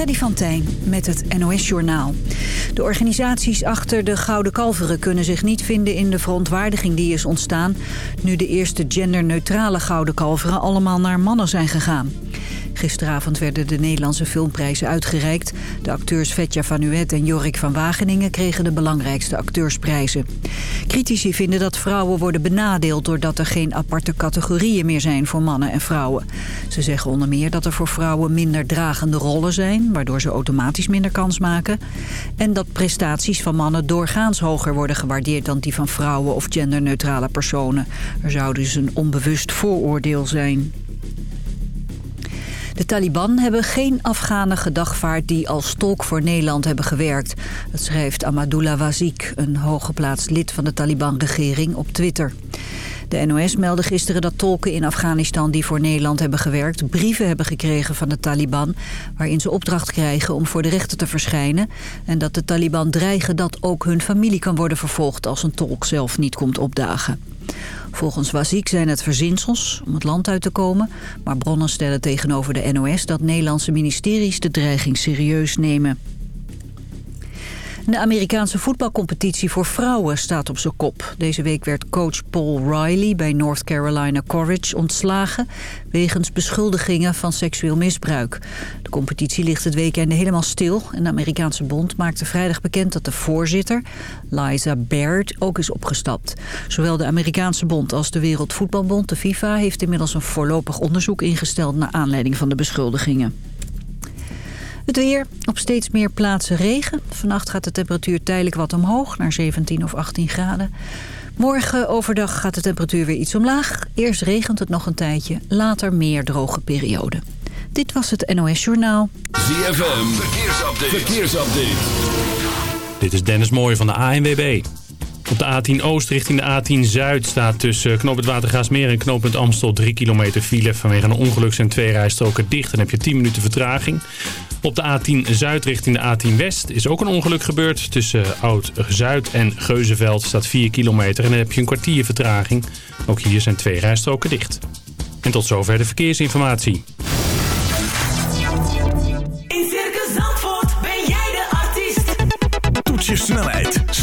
Freddy van Tijn met het NOS-journaal. De organisaties achter de Gouden Kalveren kunnen zich niet vinden in de verontwaardiging die is ontstaan... nu de eerste genderneutrale Gouden Kalveren allemaal naar mannen zijn gegaan. Gisteravond werden de Nederlandse filmprijzen uitgereikt. De acteurs Vetja van Uet en Jorik van Wageningen kregen de belangrijkste acteursprijzen. Critici vinden dat vrouwen worden benadeeld doordat er geen aparte categorieën meer zijn voor mannen en vrouwen. Ze zeggen onder meer dat er voor vrouwen minder dragende rollen zijn, waardoor ze automatisch minder kans maken. En dat prestaties van mannen doorgaans hoger worden gewaardeerd dan die van vrouwen of genderneutrale personen. Er zou dus een onbewust vooroordeel zijn. De Taliban hebben geen Afghanen gedagvaard die als tolk voor Nederland hebben gewerkt. Dat schrijft Amadullah Wazik, een hooggeplaatst lid van de Taliban-regering, op Twitter. De NOS meldde gisteren dat tolken in Afghanistan die voor Nederland hebben gewerkt... brieven hebben gekregen van de Taliban... waarin ze opdracht krijgen om voor de rechter te verschijnen... en dat de Taliban dreigen dat ook hun familie kan worden vervolgd... als een tolk zelf niet komt opdagen. Volgens Waziek zijn het verzinsels om het land uit te komen... maar bronnen stellen tegenover de NOS dat Nederlandse ministeries de dreiging serieus nemen. De Amerikaanse voetbalcompetitie voor vrouwen staat op zijn kop. Deze week werd coach Paul Riley bij North Carolina Courage ontslagen... wegens beschuldigingen van seksueel misbruik. De competitie ligt het weekende helemaal stil... en de Amerikaanse bond maakte vrijdag bekend dat de voorzitter, Liza Baird, ook is opgestapt. Zowel de Amerikaanse bond als de Wereldvoetbalbond, de FIFA... heeft inmiddels een voorlopig onderzoek ingesteld... naar aanleiding van de beschuldigingen. Het weer, op steeds meer plaatsen regen. Vannacht gaat de temperatuur tijdelijk wat omhoog, naar 17 of 18 graden. Morgen overdag gaat de temperatuur weer iets omlaag. Eerst regent het nog een tijdje, later meer droge periode. Dit was het NOS Journaal. ZFM, verkeersupdate. verkeersupdate. Dit is Dennis Mooij van de ANWB. Op de A10 Oost richting de A10 Zuid staat tussen knooppunt Watergaasmeer en knooppunt Amstel 3 kilometer file. Vanwege een ongeluk zijn twee rijstroken dicht en heb je 10 minuten vertraging. Op de A10 Zuid richting de A10 West is ook een ongeluk gebeurd. Tussen Oud-Zuid en Geuzenveld staat 4 kilometer en dan heb je een kwartier vertraging. Ook hier zijn twee rijstroken dicht. En tot zover de verkeersinformatie.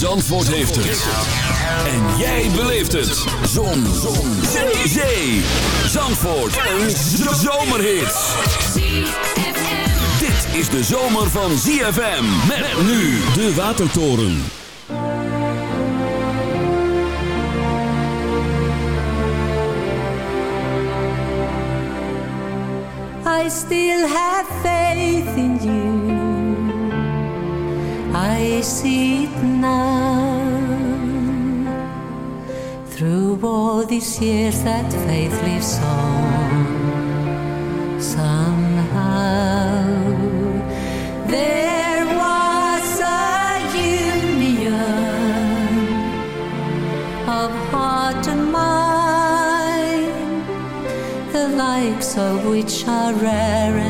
Zandvoort heeft het. En jij beleeft het. Zon. Zon. Zee. Zee. Zandvoort. Een zomerhit. Dit is de zomer van ZFM. Met nu de Watertoren. I still have faith in you. I see it now. Through all these years, that faith lives on. Somehow, there was a union of heart and mind the likes of which are rare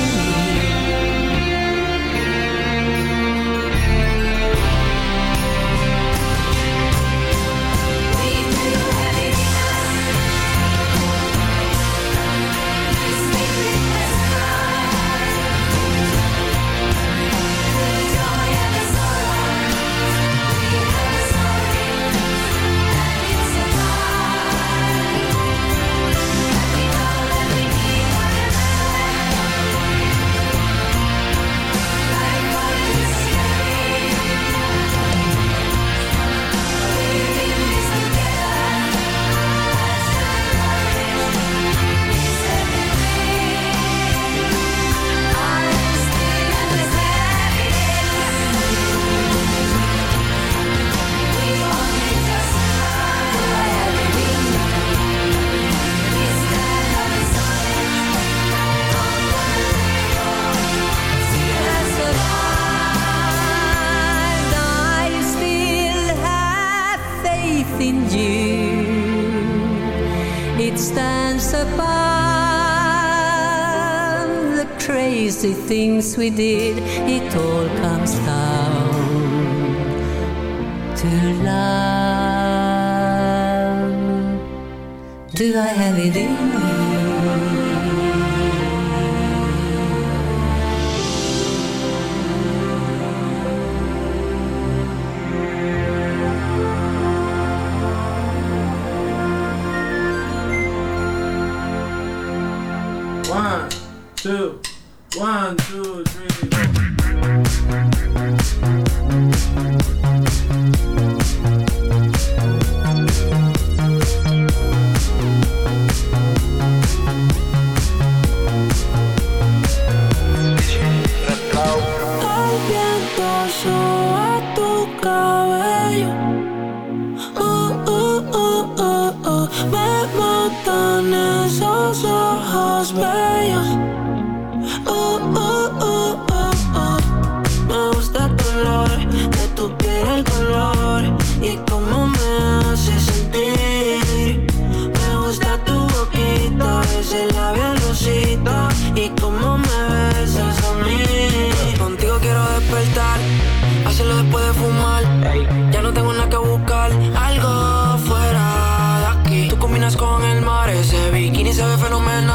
we did. Oh, oh, oh, me gusta tu olor, de tu piel el color Y cómo me hace sentir. Me gusta tu boquita, ese labial rosita Y como me besas a mí. Contigo quiero despertar, hazlo después de fumar. Ya no tengo nada que buscar Algo fuera de aquí. Tú combinas con el mar, ese bikini se ve fenomenal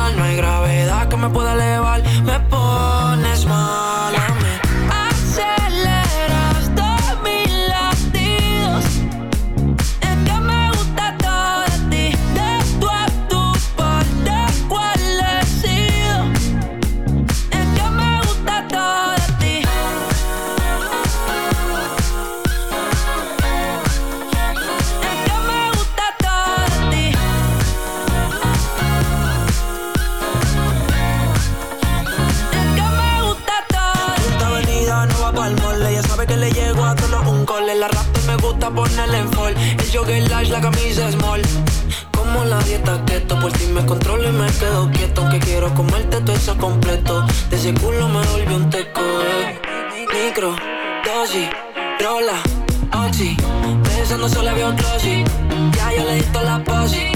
me pueda elevar. Me pones mal jogger large, la camisa small. Como la dieta keto, por si me controlo y me quedo quieto. Aunque quiero comerte todo eso completo. De ese culo me volví un teco. Eh. Micro, dosis, rola, oxi. Pensando solo había un. Ya yo le di la posi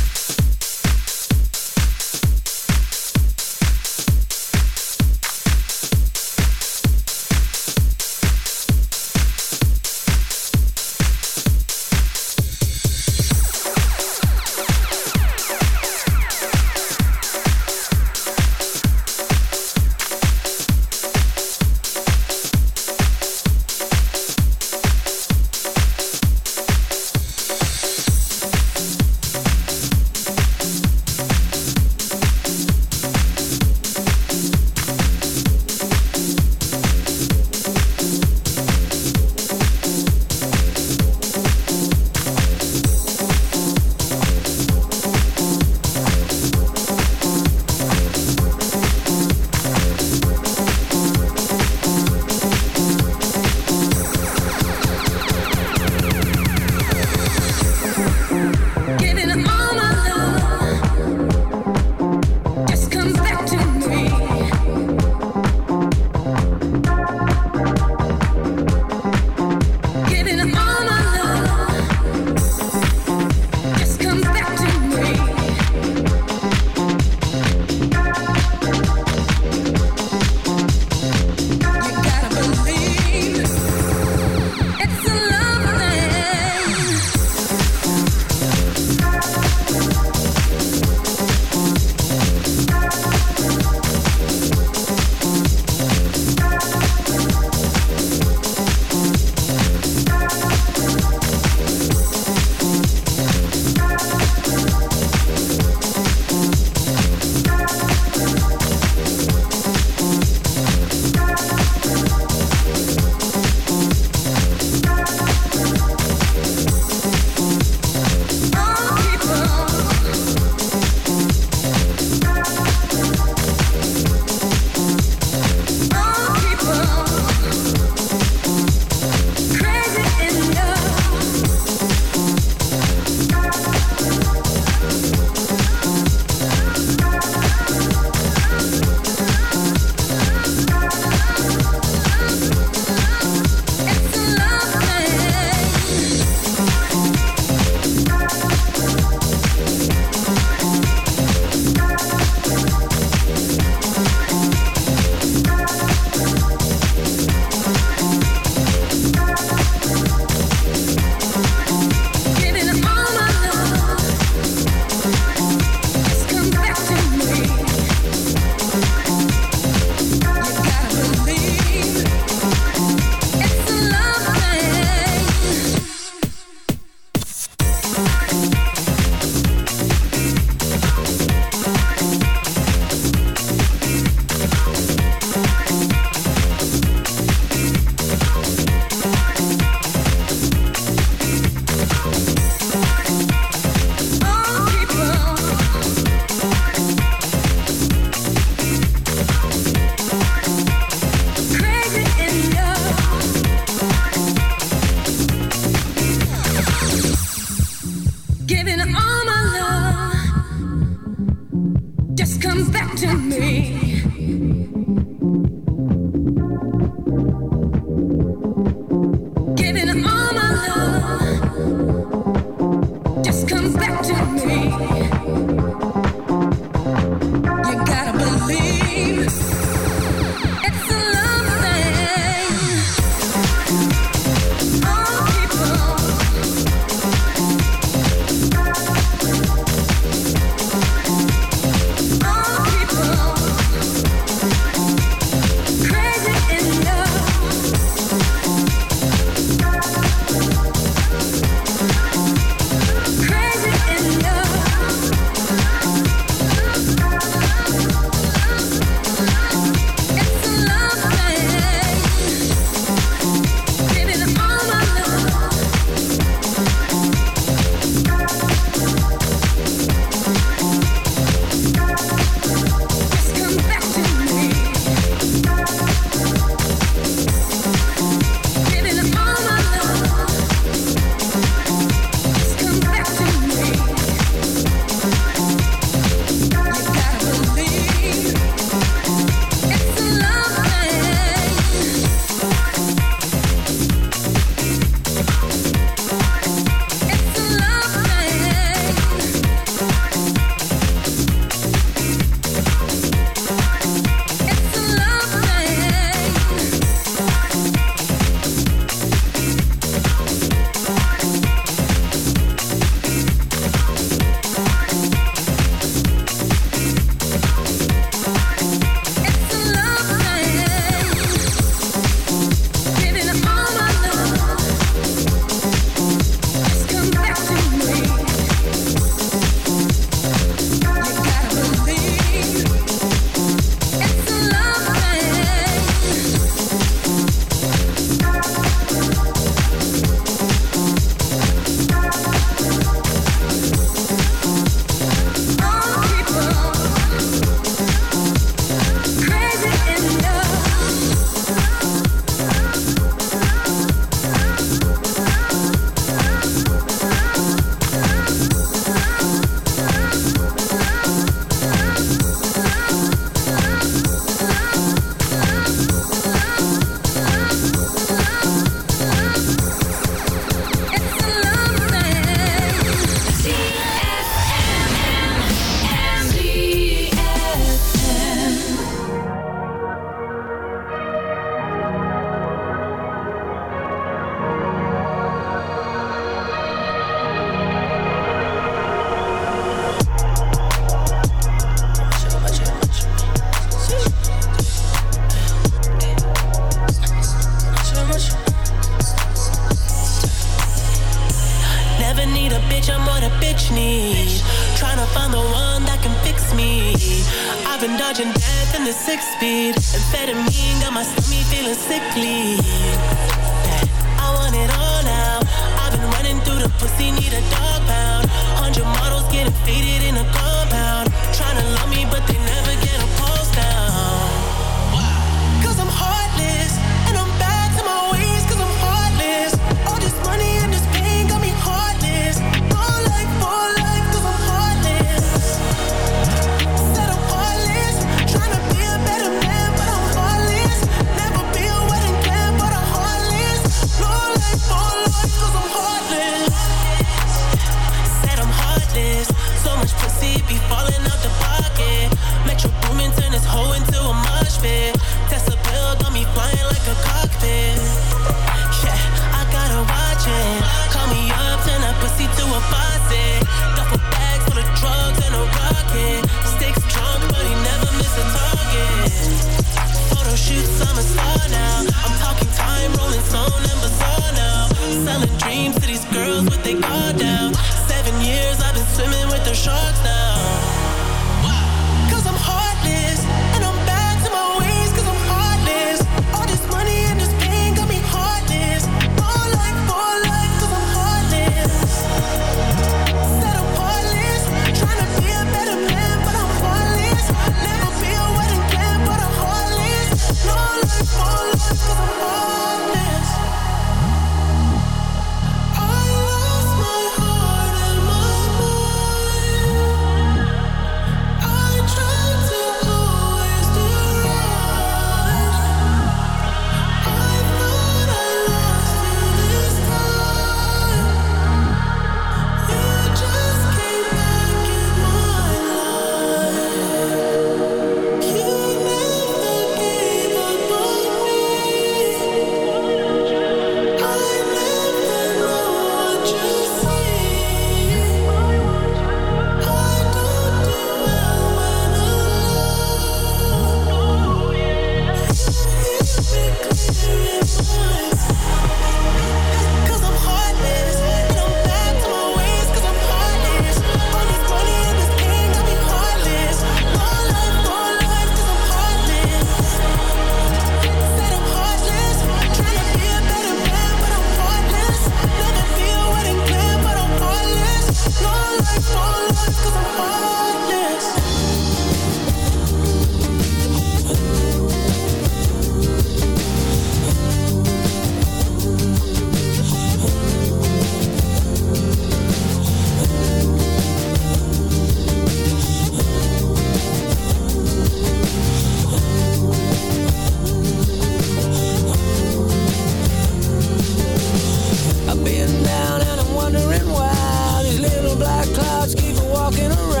walking around.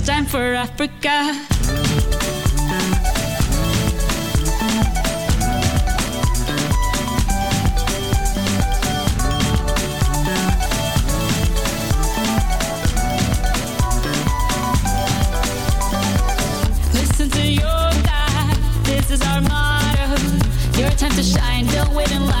it's time for Africa. Your time to shine, don't wait in line.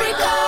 Africa.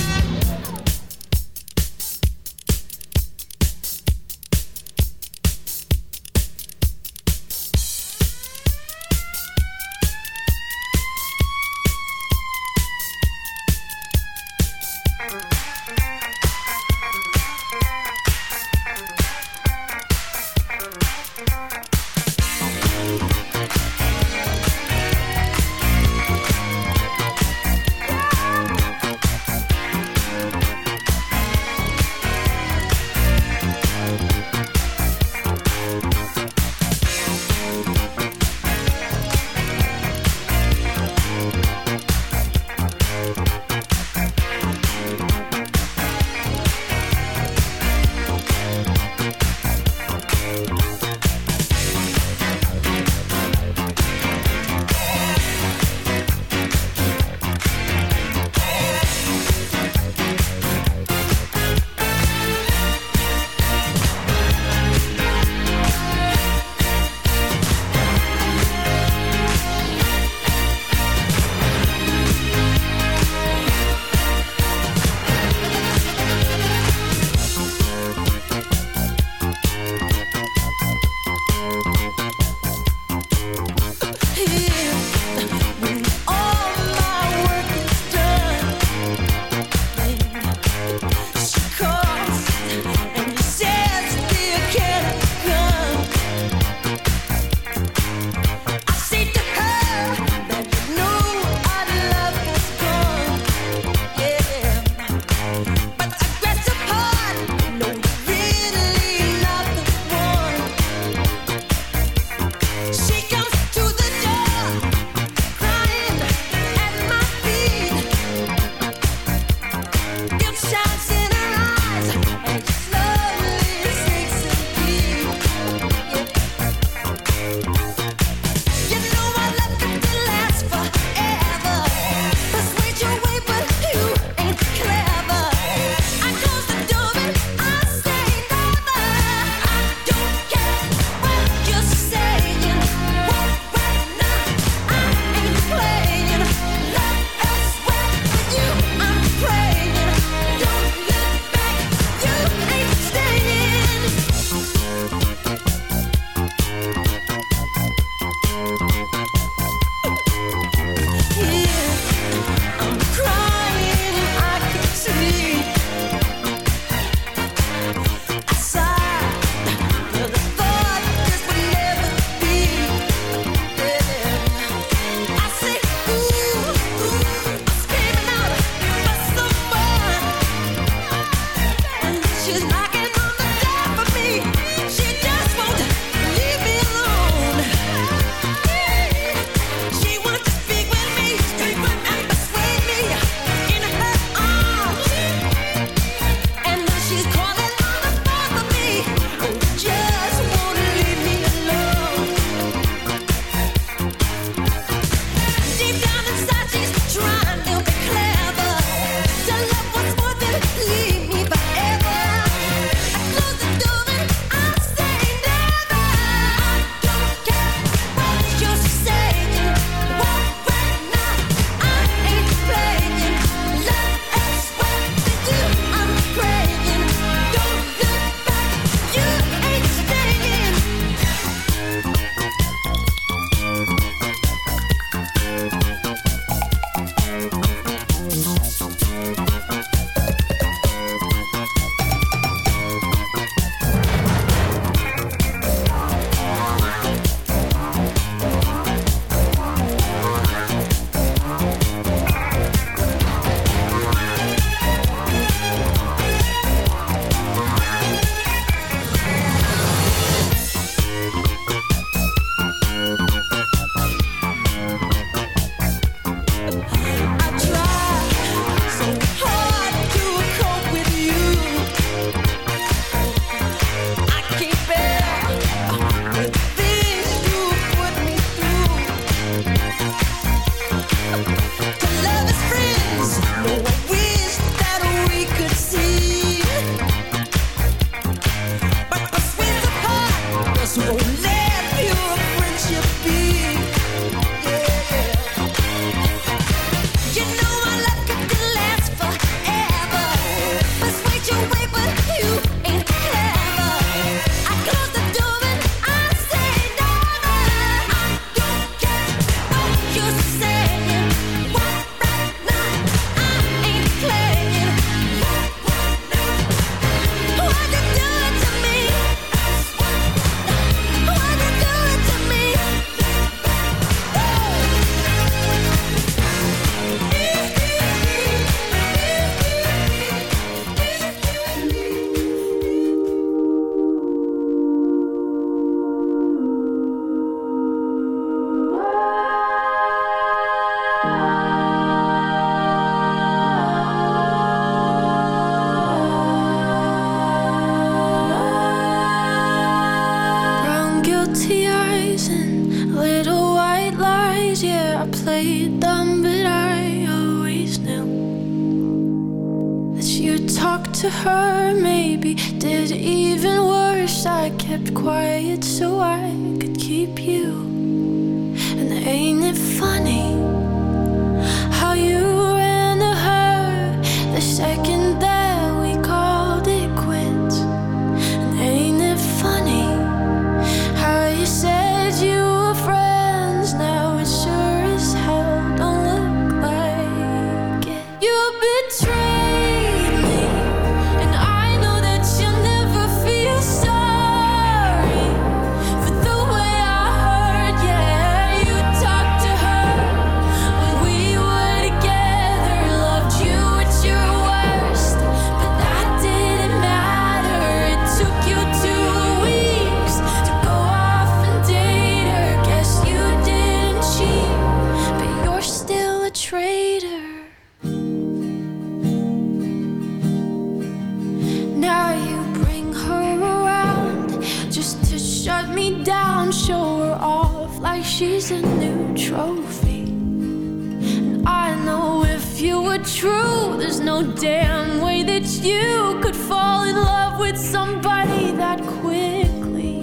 In love with somebody that quickly.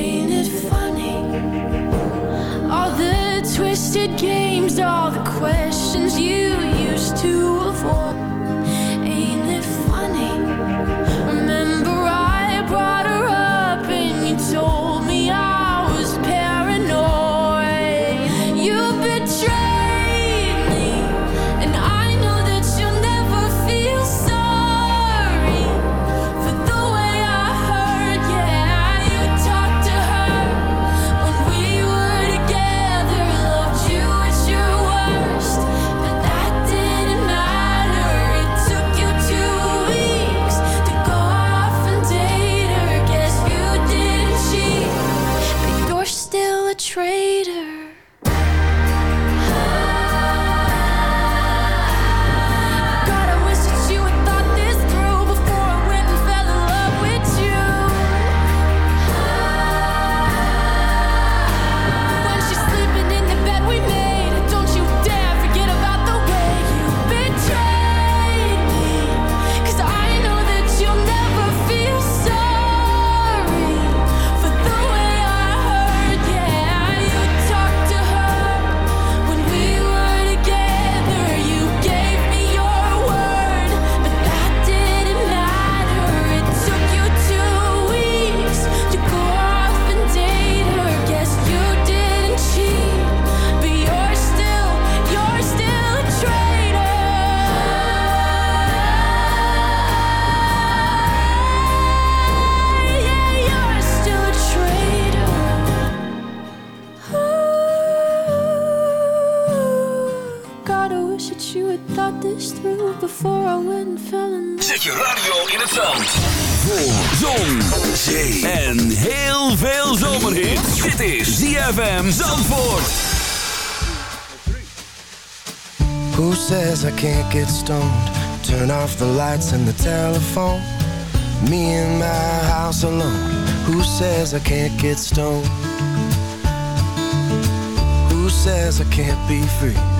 Ain't it funny? All the twisted games, all the questions you used to avoid. Ain't it funny? Remember, I brought that you had thought this through before I went and fell in love. Zet je radio in het zand. Voor zon, zee en heel veel zomerhit. Dit is ZFM Zandvoort. Who says I can't get stoned? Turn off the lights and the telephone. Me in my house alone. Who says I can't get stoned? Who says I can't be free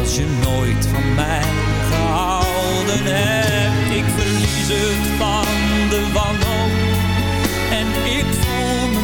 Als je nooit van mij gehouden hebt. Ik verlies het van de wanhoop en ik voel mijn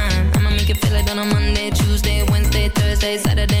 Thursday, Saturday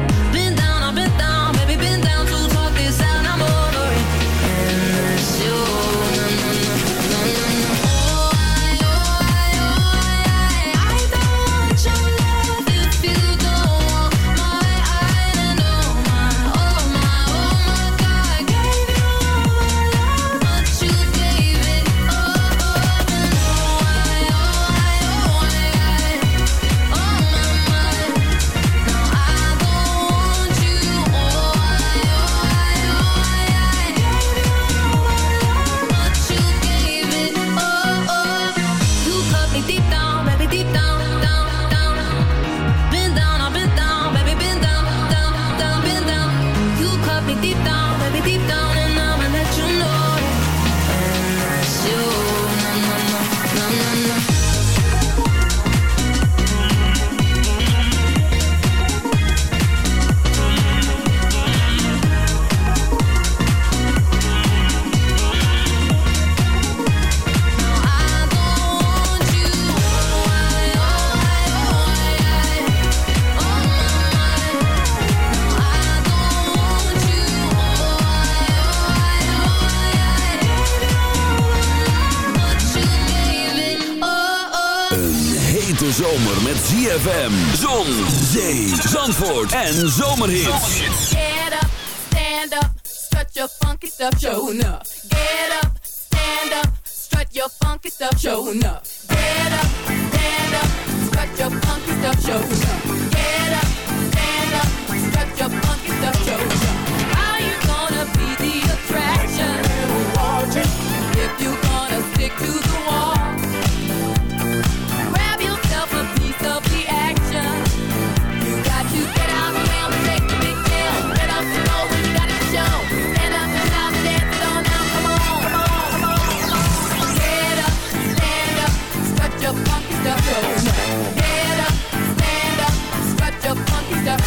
And zo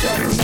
Терминатор.